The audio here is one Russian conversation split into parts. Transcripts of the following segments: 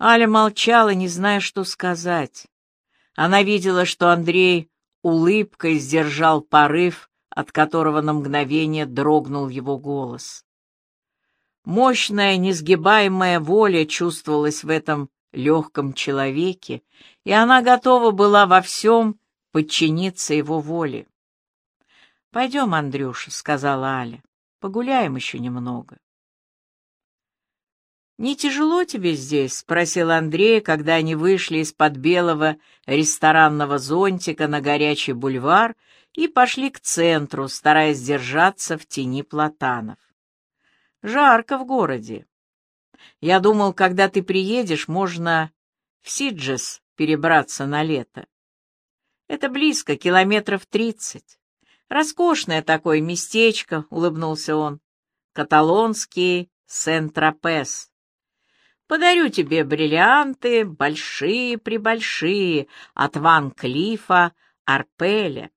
Аля молчала, не зная, что сказать. Она видела, что Андрей улыбкой сдержал порыв, от которого на мгновение дрогнул его голос. Мощная, несгибаемая воля чувствовалась в этом легком человеке, и она готова была во всем подчиниться его воле. — Пойдем, Андрюша, — сказала Аля, — погуляем еще немного. «Не тяжело тебе здесь?» — спросил Андрей, когда они вышли из-под белого ресторанного зонтика на горячий бульвар и пошли к центру, стараясь держаться в тени платанов. «Жарко в городе. Я думал, когда ты приедешь, можно в Сиджес перебраться на лето. Это близко, километров тридцать. Роскошное такое местечко», — улыбнулся он. «Каталонский Сент-Тропес». Подарю тебе бриллианты, большие-пребольшие, от Ван Клифа, Арпеля.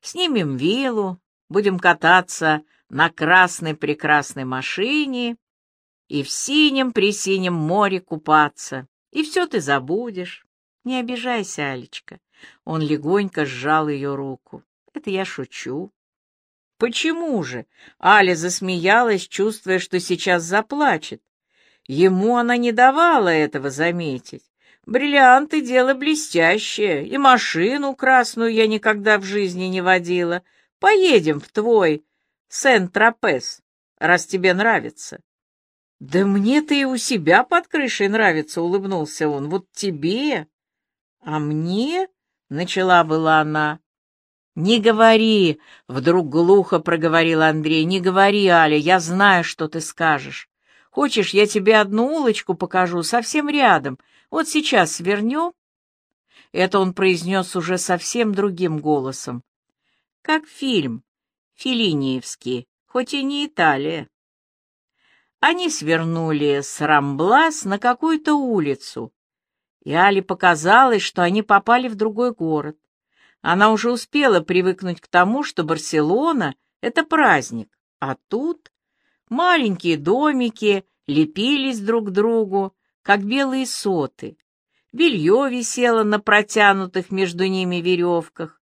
Снимем виллу, будем кататься на красной-прекрасной машине и в синем-пресинем море купаться, и все ты забудешь. Не обижайся, Алечка. Он легонько сжал ее руку. Это я шучу. Почему же? Аля засмеялась, чувствуя, что сейчас заплачет. Ему она не давала этого заметить. Бриллианты — дело блестящее, и машину красную я никогда в жизни не водила. Поедем в твой Сент-Тропес, раз тебе нравится. — Да мне-то и у себя под крышей нравится, — улыбнулся он. — Вот тебе. — А мне? — начала была она. — Не говори, — вдруг глухо проговорил Андрей. — Не говори, Аля, я знаю, что ты скажешь. Хочешь, я тебе одну улочку покажу, совсем рядом. Вот сейчас свернем?» Это он произнес уже совсем другим голосом. Как фильм, Филиниевский, хоть и не Италия. Они свернули с Рамблас на какую-то улицу, и Али показалось, что они попали в другой город. Она уже успела привыкнуть к тому, что Барселона — это праздник, а тут Маленькие домики лепились друг к другу, как белые соты. Белье висело на протянутых между ними веревках.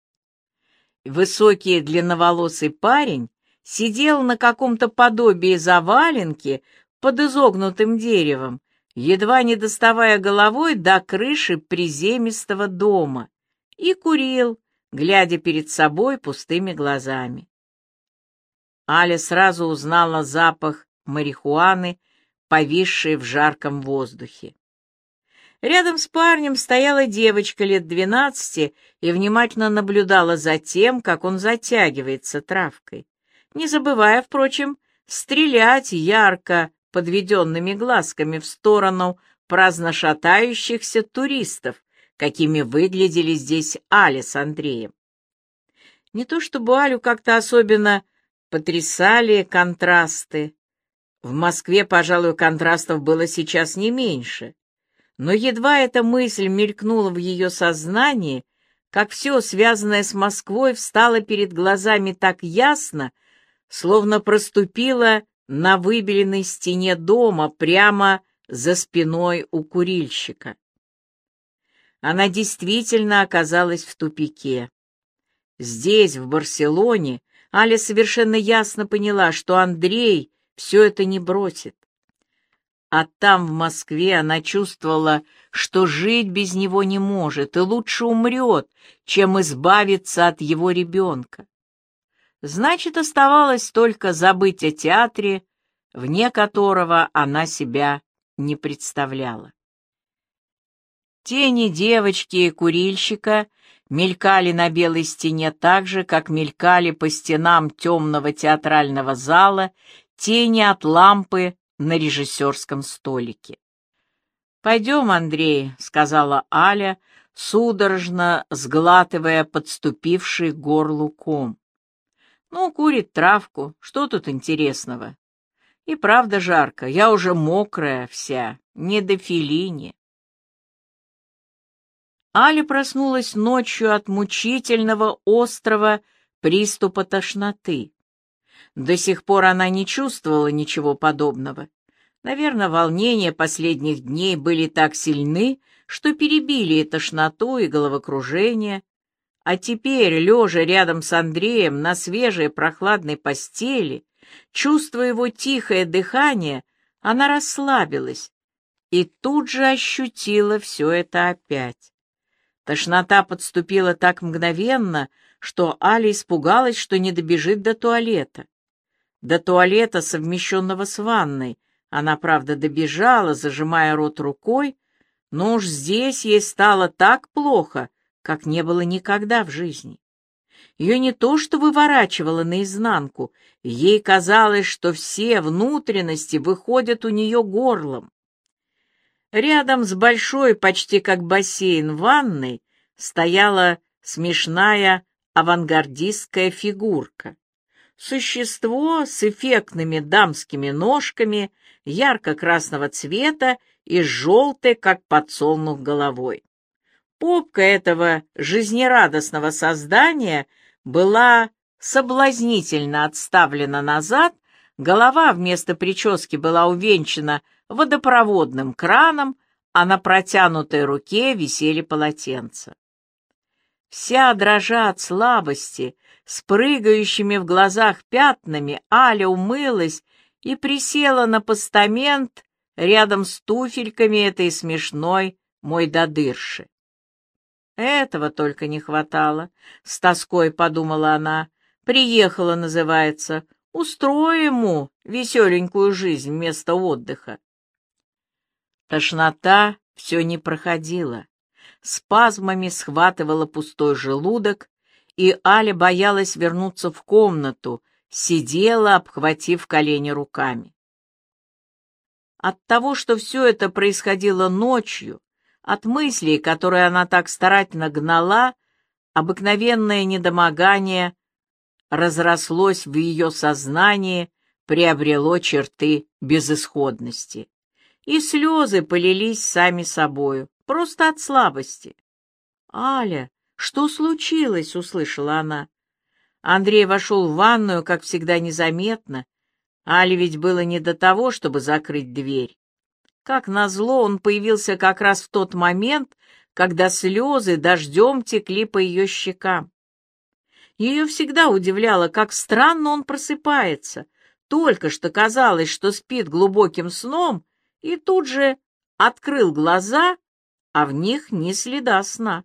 Высокий длинноволосый парень сидел на каком-то подобии заваленки под изогнутым деревом, едва не доставая головой до крыши приземистого дома, и курил, глядя перед собой пустыми глазами. Аля сразу узнала запах марихуаны, повисший в жарком воздухе. Рядом с парнем стояла девочка лет двенадцати и внимательно наблюдала за тем, как он затягивается травкой, не забывая, впрочем, стрелять ярко подведенными глазками в сторону праздно шатающихся туристов, какими выглядели здесь Аля с Андреем. Не то чтобы Алю как-то особенно потрясали контрасты. В Москве, пожалуй, контрастов было сейчас не меньше. Но едва эта мысль мелькнула в ее сознании, как все, связанное с Москвой, встало перед глазами так ясно, словно проступило на выбеленной стене дома прямо за спиной у курильщика. Она действительно оказалась в тупике. Здесь, в Барселоне, Аля совершенно ясно поняла, что Андрей все это не бросит. А там, в Москве, она чувствовала, что жить без него не может и лучше умрет, чем избавиться от его ребенка. Значит, оставалось только забыть о театре, вне которого она себя не представляла. Тени девочки и курильщика мелькали на белой стене так же, как мелькали по стенам темного театрального зала тени от лампы на режиссерском столике. «Пойдем, Андрей», — сказала Аля, судорожно сглатывая подступивший горлу ком. «Ну, курит травку, что тут интересного?» «И правда жарко, я уже мокрая вся, не до филини». Аля проснулась ночью от мучительного острого приступа тошноты. До сих пор она не чувствовала ничего подобного, Наверное, волнения последних дней были так сильны, что перебили и тошноту, и головокружение. А теперь, лежа рядом с Андреем на свежей прохладной постели, чувствуя его тихое дыхание, она расслабилась и тут же ощутила все это опять. Тошнота подступила так мгновенно, что Аля испугалась, что не добежит до туалета. До туалета, совмещенного с ванной, она, правда, добежала, зажимая рот рукой, но уж здесь ей стало так плохо, как не было никогда в жизни. Ее не то что выворачивало наизнанку, ей казалось, что все внутренности выходят у нее горлом. Рядом с большой, почти как бассейн, ванной стояла смешная авангардистская фигурка. Существо с эффектными дамскими ножками ярко-красного цвета и желтой, как подсолнух, головой. Попка этого жизнерадостного создания была соблазнительно отставлена назад, голова вместо прически была увенчана водопроводным краном, а на протянутой руке висели полотенца. Вся дрожа от слабости, с прыгающими в глазах пятнами, Аля умылась и присела на постамент рядом с туфельками этой смешной мой додырши. Этого только не хватало, — с тоской подумала она. Приехала, называется, устрою ему веселенькую жизнь вместо отдыха. Тошнота все не проходила. Спазмами схватывала пустой желудок, и Аля боялась вернуться в комнату, сидела, обхватив колени руками. От того, что все это происходило ночью, от мыслей, которые она так старательно гнала, обыкновенное недомогание разрослось в ее сознании, приобрело черты безысходности. И слезы полились сами собою, просто от слабости. «Аля, что случилось?» — услышала она. Андрей вошел в ванную, как всегда, незаметно. Але ведь было не до того, чтобы закрыть дверь. Как назло, он появился как раз в тот момент, когда слезы дождем текли по ее щекам. Ее всегда удивляло, как странно он просыпается. Только что казалось, что спит глубоким сном, и тут же открыл глаза, а в них ни следа сна.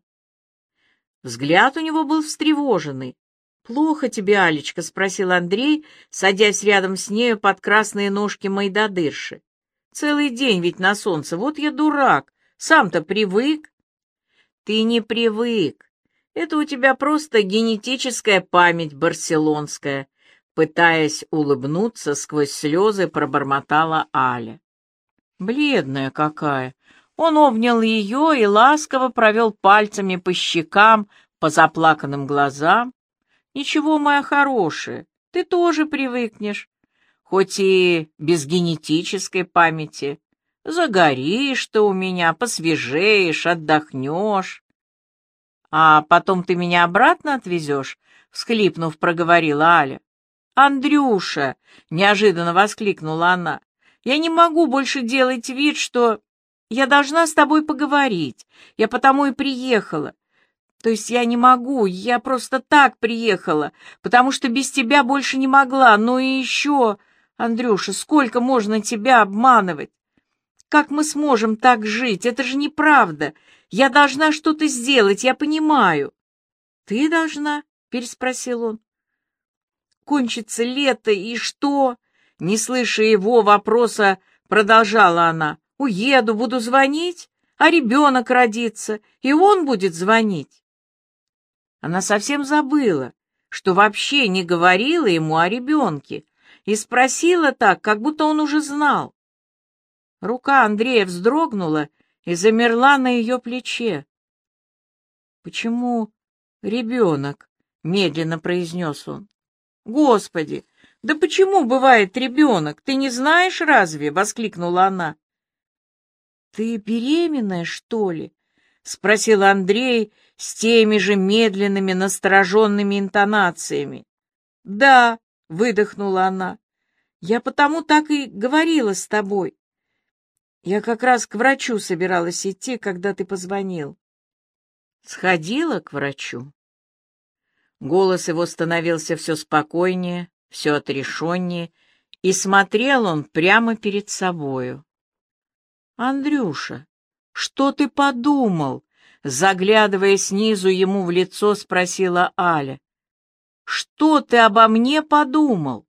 Взгляд у него был встревоженный. «Плохо тебе, Алечка?» — спросил Андрей, садясь рядом с нею под красные ножки Майдадырши. «Целый день ведь на солнце, вот я дурак, сам-то привык». «Ты не привык, это у тебя просто генетическая память барселонская», пытаясь улыбнуться сквозь слезы, пробормотала Аля. Бледная какая! Он обнял ее и ласково провел пальцами по щекам, по заплаканным глазам. Ничего, моя хорошая, ты тоже привыкнешь, хоть и без генетической памяти. Загоришь ты у меня, посвежеешь, отдохнешь. А потом ты меня обратно отвезешь, — всхлипнув, проговорила Аля. «Андрюша!» — неожиданно воскликнула она. «Я не могу больше делать вид, что...» Я должна с тобой поговорить. Я потому и приехала. То есть я не могу, я просто так приехала, потому что без тебя больше не могла. Ну и еще, Андрюша, сколько можно тебя обманывать? Как мы сможем так жить? Это же неправда. Я должна что-то сделать, я понимаю. Ты должна? Переспросил он. Кончится лето, и что? Не слыша его вопроса, продолжала она. Уеду, буду звонить, а ребенок родится, и он будет звонить. Она совсем забыла, что вообще не говорила ему о ребенке, и спросила так, как будто он уже знал. Рука Андрея вздрогнула и замерла на ее плече. «Почему ребенок?» — медленно произнес он. «Господи, да почему бывает ребенок? Ты не знаешь разве?» — воскликнула она. «Ты беременная, что ли?» — спросил Андрей с теми же медленными, настороженными интонациями. «Да», — выдохнула она, — «я потому так и говорила с тобой. Я как раз к врачу собиралась идти, когда ты позвонил. Сходила к врачу. Голос его становился все спокойнее, все отрешеннее, и смотрел он прямо перед собою. «Андрюша, что ты подумал?» Заглядывая снизу ему в лицо, спросила Аля. «Что ты обо мне подумал?»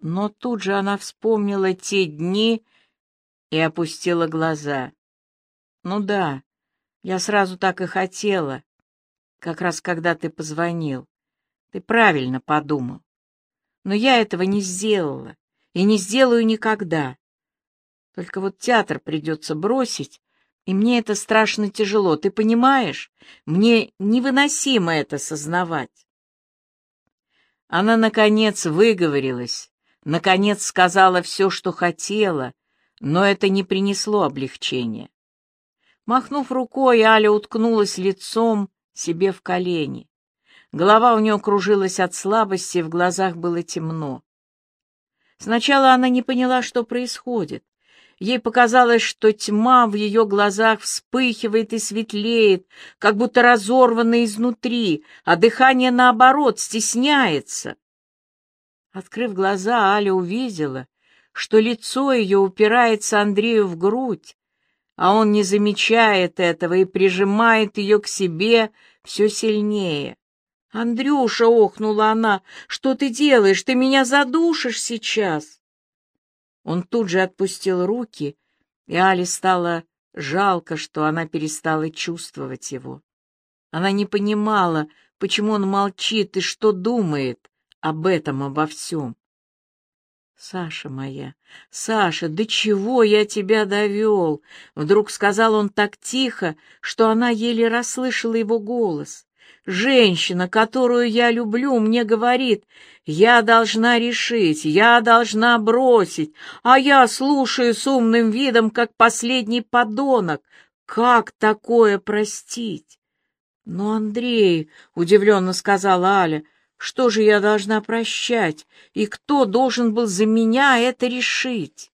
Но тут же она вспомнила те дни и опустила глаза. «Ну да, я сразу так и хотела, как раз когда ты позвонил. Ты правильно подумал. Но я этого не сделала и не сделаю никогда. Только вот театр придется бросить, и мне это страшно тяжело, ты понимаешь? Мне невыносимо это сознавать. Она, наконец, выговорилась, наконец сказала все, что хотела, но это не принесло облегчения. Махнув рукой, Аля уткнулась лицом себе в колени. Голова у нее кружилась от слабости, в глазах было темно. Сначала она не поняла, что происходит. Ей показалось, что тьма в ее глазах вспыхивает и светлеет, как будто разорвана изнутри, а дыхание, наоборот, стесняется. Открыв глаза, Аля увидела, что лицо ее упирается Андрею в грудь, а он не замечает этого и прижимает ее к себе все сильнее. «Андрюша!» — охнула она. «Что ты делаешь? Ты меня задушишь сейчас!» Он тут же отпустил руки, и Али стало жалко, что она перестала чувствовать его. Она не понимала, почему он молчит и что думает об этом, обо всем. «Саша моя, Саша, до чего я тебя довел?» Вдруг сказал он так тихо, что она еле расслышала его голос. «Женщина, которую я люблю, мне говорит, я должна решить, я должна бросить, а я слушаю с умным видом, как последний подонок. Как такое простить?» «Но, Андрей», — удивленно сказала Аля, — что же я должна прощать, и кто должен был за меня это решить?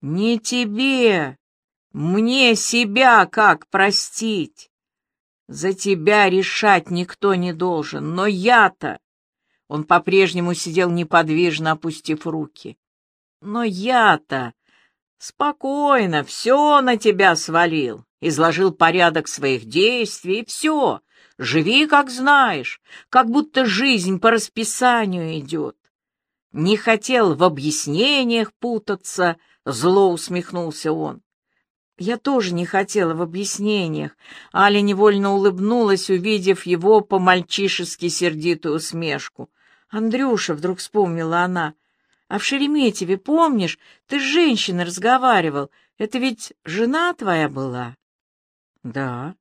Не тебе, мне себя как простить? За тебя решать никто не должен, но я-то... Он по-прежнему сидел неподвижно, опустив руки. Но я-то спокойно все на тебя свалил, изложил порядок своих действий, и все, Живи, как знаешь, как будто жизнь по расписанию идет. Не хотел в объяснениях путаться, зло усмехнулся он. Я тоже не хотела в объяснениях. Аля невольно улыбнулась, увидев его по-мальчишески сердитую усмешку. «Андрюша», — вдруг вспомнила она, — «а в Шереметьеве, помнишь, ты с женщиной разговаривал. Это ведь жена твоя была?» «Да,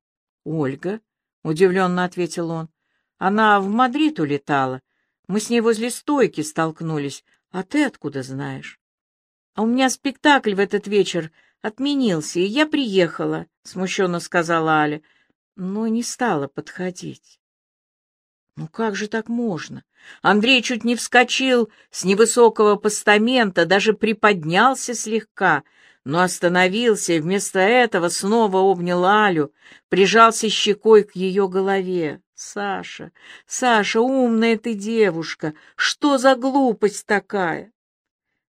Ольга», удивленно ответил он. Она в Мадрид улетала. Мы с ней возле стойки столкнулись. А ты откуда знаешь? А у меня спектакль в этот вечер отменился, и я приехала, — смущенно сказала Аля, но не стала подходить. Ну как же так можно? Андрей чуть не вскочил с невысокого постамента, даже приподнялся слегка — но остановился и вместо этого снова обнял Алю, прижался щекой к ее голове. «Саша, Саша, умная ты девушка, что за глупость такая?»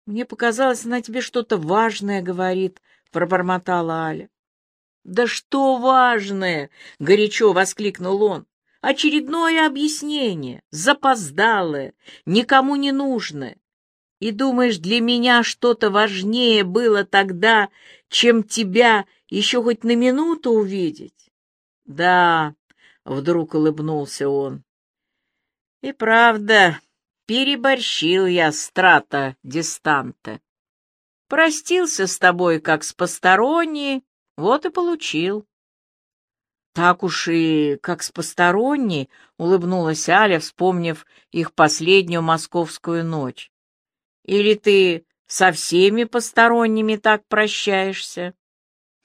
«Мне показалось, она тебе что-то важное говорит», — пробормотала Аля. «Да что важное!» — горячо воскликнул он. «Очередное объяснение, запоздалое, никому не нужное. И думаешь, для меня что-то важнее было тогда, чем тебя еще хоть на минуту увидеть? Да, вдруг улыбнулся он. И правда, переборщил я страта дистанта. Простился с тобой, как с посторонней, вот и получил. Так уж и как с посторонней, улыбнулась Аля, вспомнив их последнюю московскую ночь. Или ты со всеми посторонними так прощаешься?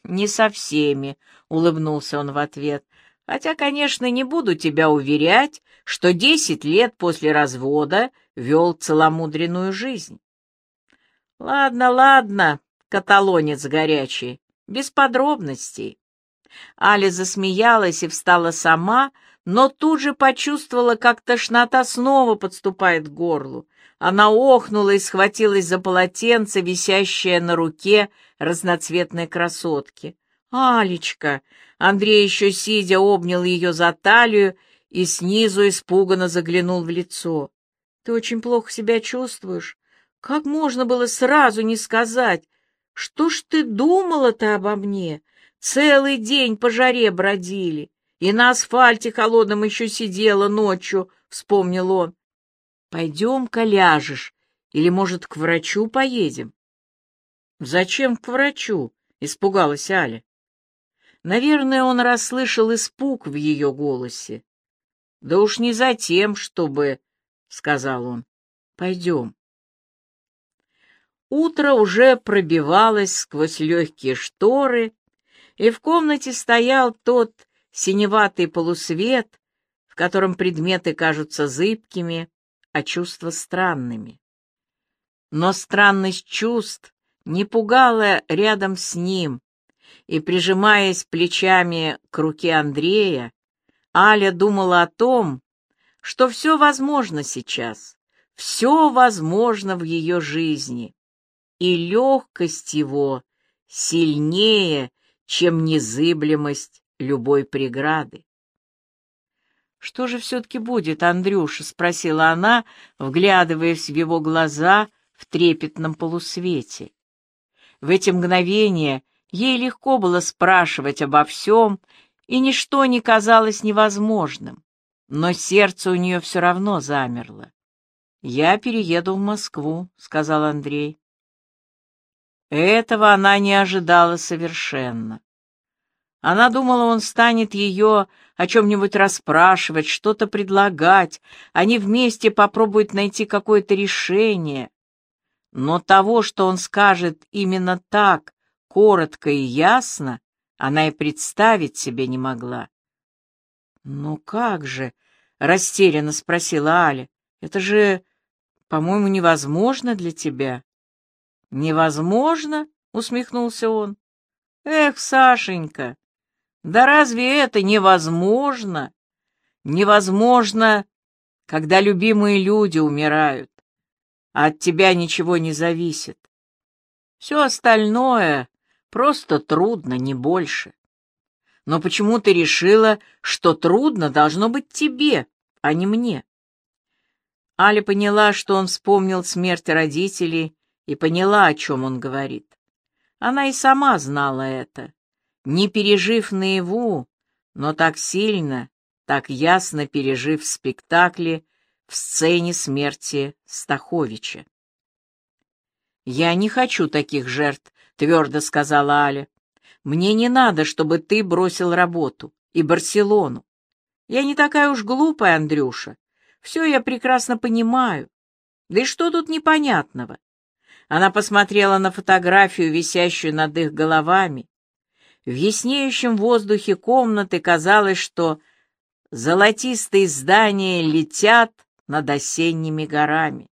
Не со всеми, улыбнулся он в ответ. Хотя, конечно, не буду тебя уверять, что десять лет после развода вел целомудренную жизнь. Ладно, ладно, каталонец горячий, без подробностей. Аля засмеялась и встала сама, но тут же почувствовала, как тошнота снова подступает к горлу. Она охнула и схватилась за полотенце, висящее на руке разноцветной красотки. «Алечка!» Андрей еще сидя обнял ее за талию и снизу испуганно заглянул в лицо. «Ты очень плохо себя чувствуешь? Как можно было сразу не сказать? Что ж ты думала-то обо мне? Целый день по жаре бродили, и на асфальте холодном еще сидела ночью», — вспомнил он. «Пойдем-ка ляжешь, или, может, к врачу поедем?» «Зачем к врачу?» — испугалась Аля. Наверное, он расслышал испуг в ее голосе. «Да уж не за тем, чтобы...» — сказал он. «Пойдем». Утро уже пробивалось сквозь легкие шторы, и в комнате стоял тот синеватый полусвет, в котором предметы кажутся зыбкими, а чувства странными. Но странность чувств не пугала рядом с ним, и, прижимаясь плечами к руке Андрея, Аля думала о том, что все возможно сейчас, все возможно в ее жизни, и легкость его сильнее, чем незыблемость любой преграды. «Что же все-таки будет, Андрюша?» — спросила она, вглядываясь в его глаза в трепетном полусвете. В эти мгновения Ей легко было спрашивать обо всем, и ничто не казалось невозможным, но сердце у нее все равно замерло. «Я перееду в Москву», — сказал Андрей. Этого она не ожидала совершенно. Она думала, он станет ее о чем-нибудь расспрашивать, что-то предлагать, они вместе попробуют найти какое-то решение. Но того, что он скажет именно так, коротко и ясно, она и представить себе не могла. «Ну как же?» — растерянно спросила Аля. «Это же, по-моему, невозможно для тебя». «Невозможно?» — усмехнулся он. «Эх, Сашенька, да разве это невозможно? Невозможно, когда любимые люди умирают, а от тебя ничего не зависит. Все остальное Просто трудно, не больше. Но почему ты решила, что трудно должно быть тебе, а не мне? Аля поняла, что он вспомнил смерть родителей, и поняла, о чем он говорит. Она и сама знала это, не пережив наяву, но так сильно, так ясно пережив в спектакле в сцене смерти Стаховича. «Я не хочу таких жертв твердо сказала Аля. «Мне не надо, чтобы ты бросил работу и Барселону. Я не такая уж глупая, Андрюша. Все я прекрасно понимаю. Да и что тут непонятного?» Она посмотрела на фотографию, висящую над их головами. В яснеющем воздухе комнаты казалось, что золотистые здания летят над осенними горами.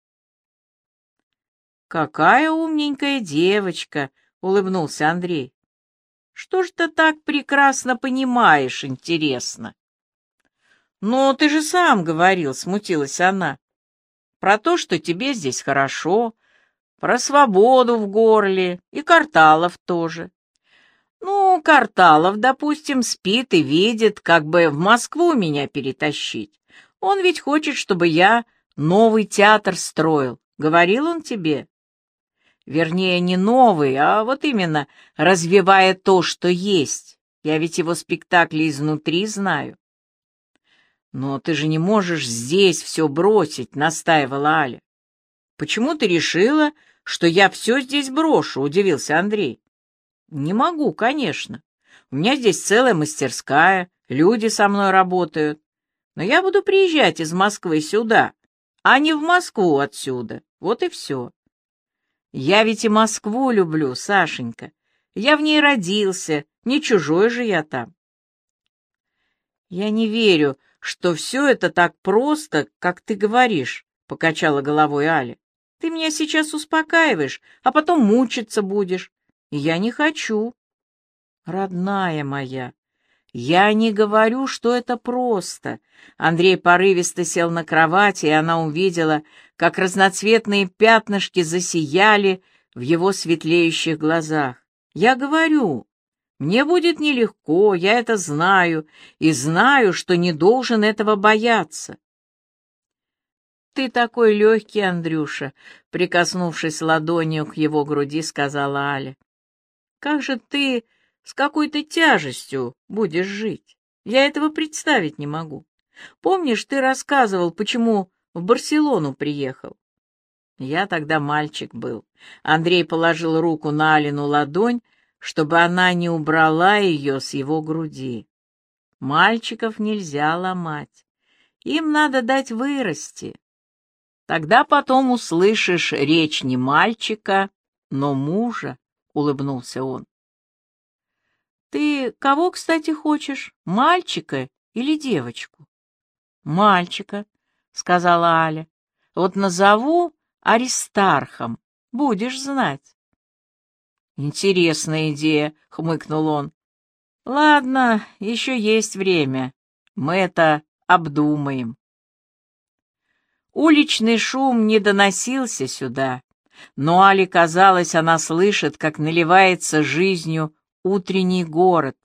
«Какая умненькая девочка!» — улыбнулся Андрей. «Что ж ты так прекрасно понимаешь, интересно?» «Ну, ты же сам говорил», — смутилась она. «Про то, что тебе здесь хорошо, про свободу в горле и Карталов тоже. Ну, Карталов, допустим, спит и видит, как бы в Москву меня перетащить. Он ведь хочет, чтобы я новый театр строил. Говорил он тебе?» Вернее, не новый, а вот именно развивая то, что есть. Я ведь его спектакли изнутри знаю. Но ты же не можешь здесь все бросить, настаивала Аля. Почему ты решила, что я все здесь брошу, удивился Андрей. Не могу, конечно. У меня здесь целая мастерская, люди со мной работают. Но я буду приезжать из Москвы сюда, а не в Москву отсюда. Вот и все. Я ведь и Москву люблю, Сашенька. Я в ней родился, не чужой же я там. Я не верю, что все это так просто, как ты говоришь, — покачала головой Аля. Ты меня сейчас успокаиваешь, а потом мучиться будешь. Я не хочу. Родная моя, я не говорю, что это просто. Андрей порывисто сел на кровати, и она увидела, как разноцветные пятнышки засияли в его светлеющих глазах. Я говорю, мне будет нелегко, я это знаю, и знаю, что не должен этого бояться. «Ты такой легкий, Андрюша», — прикоснувшись ладонью к его груди, сказала Аля. Как же ты с какой-то тяжестью будешь жить? Я этого представить не могу. Помнишь, ты рассказывал, почему в Барселону приехал? Я тогда мальчик был. Андрей положил руку на Алину ладонь, чтобы она не убрала ее с его груди. Мальчиков нельзя ломать. Им надо дать вырасти. Тогда потом услышишь речь не мальчика, но мужа улыбнулся он. Ты кого, кстати, хочешь, мальчика или девочку? Мальчика, сказала Аля. Вот назову Аристархом, будешь знать. Интересная идея, хмыкнул он. Ладно, еще есть время. Мы это обдумаем. Уличный шум не доносился сюда, но Али казалось, она слышит, как наливается жизнью утренний город,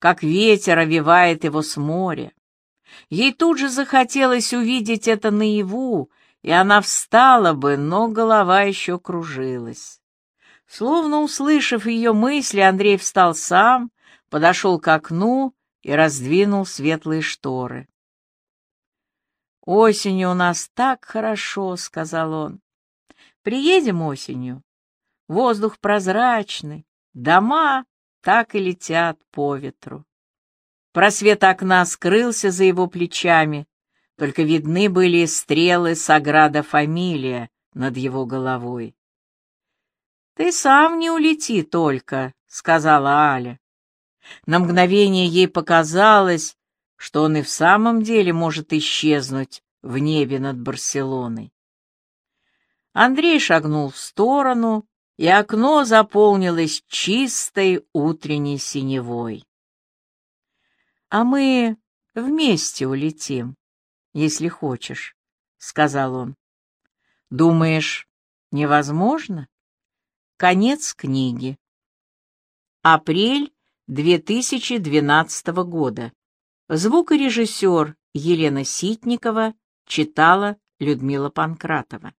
как ветер овивает его с моря. Ей тут же захотелось увидеть это наяву, и она встала бы, но голова еще кружилась. Словно услышав ее мысли, Андрей встал сам, подошел к окну и раздвинул светлые шторы. «Осенью у нас так хорошо», — сказал он. Приедем осенью. Воздух прозрачный, дома так и летят по ветру. Просвет окна скрылся за его плечами, только видны были стрелы Саграда Фамилия над его головой. «Ты сам не улети только», — сказала Аля. На мгновение ей показалось, что он и в самом деле может исчезнуть в небе над Барселоной. Андрей шагнул в сторону, и окно заполнилось чистой утренней синевой. «А мы вместе улетим, если хочешь», — сказал он. «Думаешь, невозможно?» Конец книги. Апрель 2012 года. Звукорежиссер Елена Ситникова читала Людмила Панкратова.